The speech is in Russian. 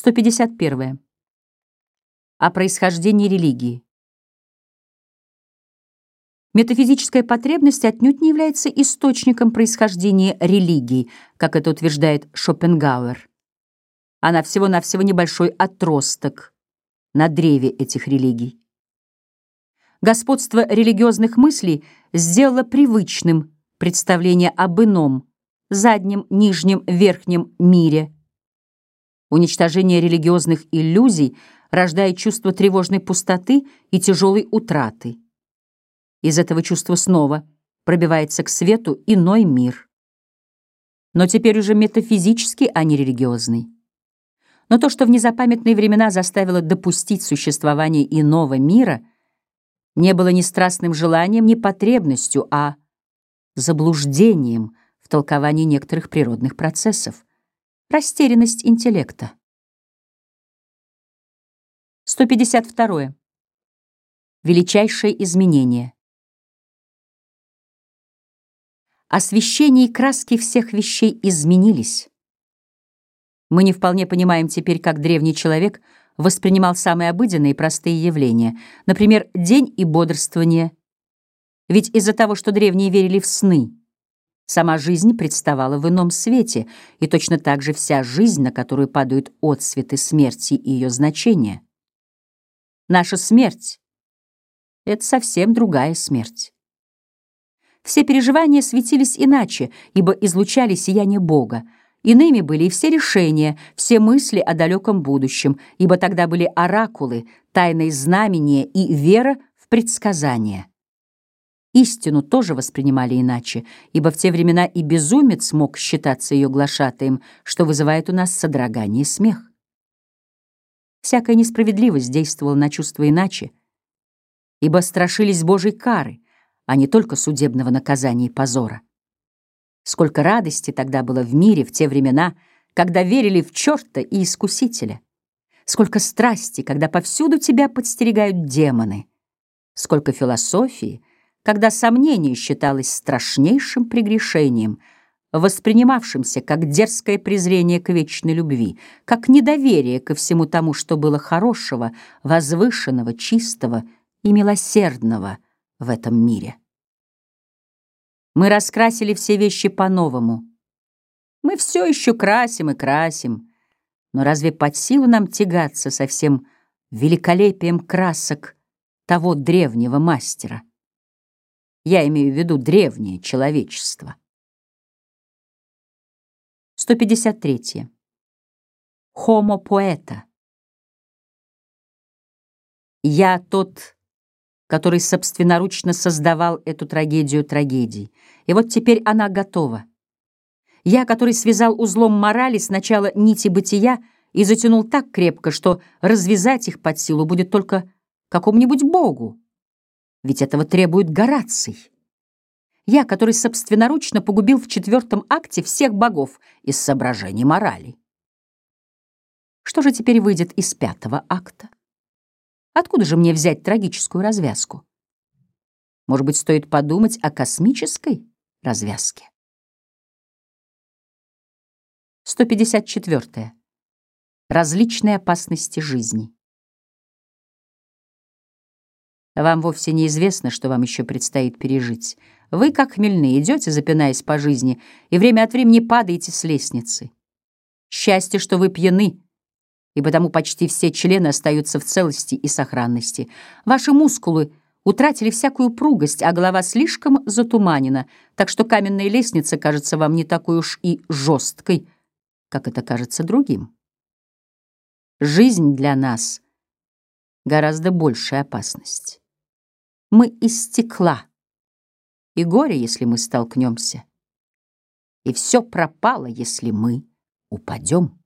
151. О происхождении религии. Метафизическая потребность отнюдь не является источником происхождения религии, как это утверждает Шопенгауэр. Она всего-навсего небольшой отросток на древе этих религий. Господство религиозных мыслей сделало привычным представление об ином, заднем, нижнем, верхнем мире. Уничтожение религиозных иллюзий рождает чувство тревожной пустоты и тяжелой утраты. Из этого чувства снова пробивается к свету иной мир. Но теперь уже метафизический, а не религиозный. Но то, что в незапамятные времена заставило допустить существование иного мира, не было ни страстным желанием, ни потребностью, а заблуждением в толковании некоторых природных процессов, растерянность интеллекта. 152. Величайшее изменение. Освещение и краски всех вещей изменились. Мы не вполне понимаем теперь, как древний человек воспринимал самые обыденные и простые явления, например, день и бодрствование. Ведь из-за того, что древние верили в сны, сама жизнь представала в ином свете, и точно так же вся жизнь, на которую падают отсветы смерти и ее значения. Наша смерть — это совсем другая смерть. Все переживания светились иначе, ибо излучали сияние Бога. Иными были и все решения, все мысли о далеком будущем, ибо тогда были оракулы, тайные знамения и вера в предсказания. Истину тоже воспринимали иначе, ибо в те времена и безумец мог считаться ее глашатаем, что вызывает у нас содрогание и смех. Всякая несправедливость действовала на чувства иначе, ибо страшились Божьей кары — а не только судебного наказания и позора. Сколько радости тогда было в мире в те времена, когда верили в черта и искусителя. Сколько страсти, когда повсюду тебя подстерегают демоны. Сколько философии, когда сомнение считалось страшнейшим прегрешением, воспринимавшимся как дерзкое презрение к вечной любви, как недоверие ко всему тому, что было хорошего, возвышенного, чистого и милосердного в этом мире. Мы раскрасили все вещи по-новому. Мы все еще красим и красим. Но разве под силу нам тягаться со всем великолепием красок того древнего мастера? Я имею в виду древнее человечество. 153. Хомо поэта. Я тот который собственноручно создавал эту трагедию трагедий. И вот теперь она готова. Я, который связал узлом морали сначала нити бытия и затянул так крепко, что развязать их под силу будет только какому-нибудь богу. Ведь этого требует Гораций. Я, который собственноручно погубил в четвертом акте всех богов из соображений морали. Что же теперь выйдет из пятого акта? Откуда же мне взять трагическую развязку? Может быть, стоит подумать о космической развязке? 154. Различные опасности жизни. Вам вовсе неизвестно, что вам еще предстоит пережить. Вы, как хмельные, идете, запинаясь по жизни, и время от времени падаете с лестницы. Счастье, что вы пьяны, и потому почти все члены остаются в целости и сохранности. Ваши мускулы утратили всякую пругость, а голова слишком затуманена, так что каменная лестница кажется вам не такой уж и жесткой, как это кажется другим. Жизнь для нас — гораздо большая опасность. Мы из стекла, и горе, если мы столкнемся, и все пропало, если мы упадем.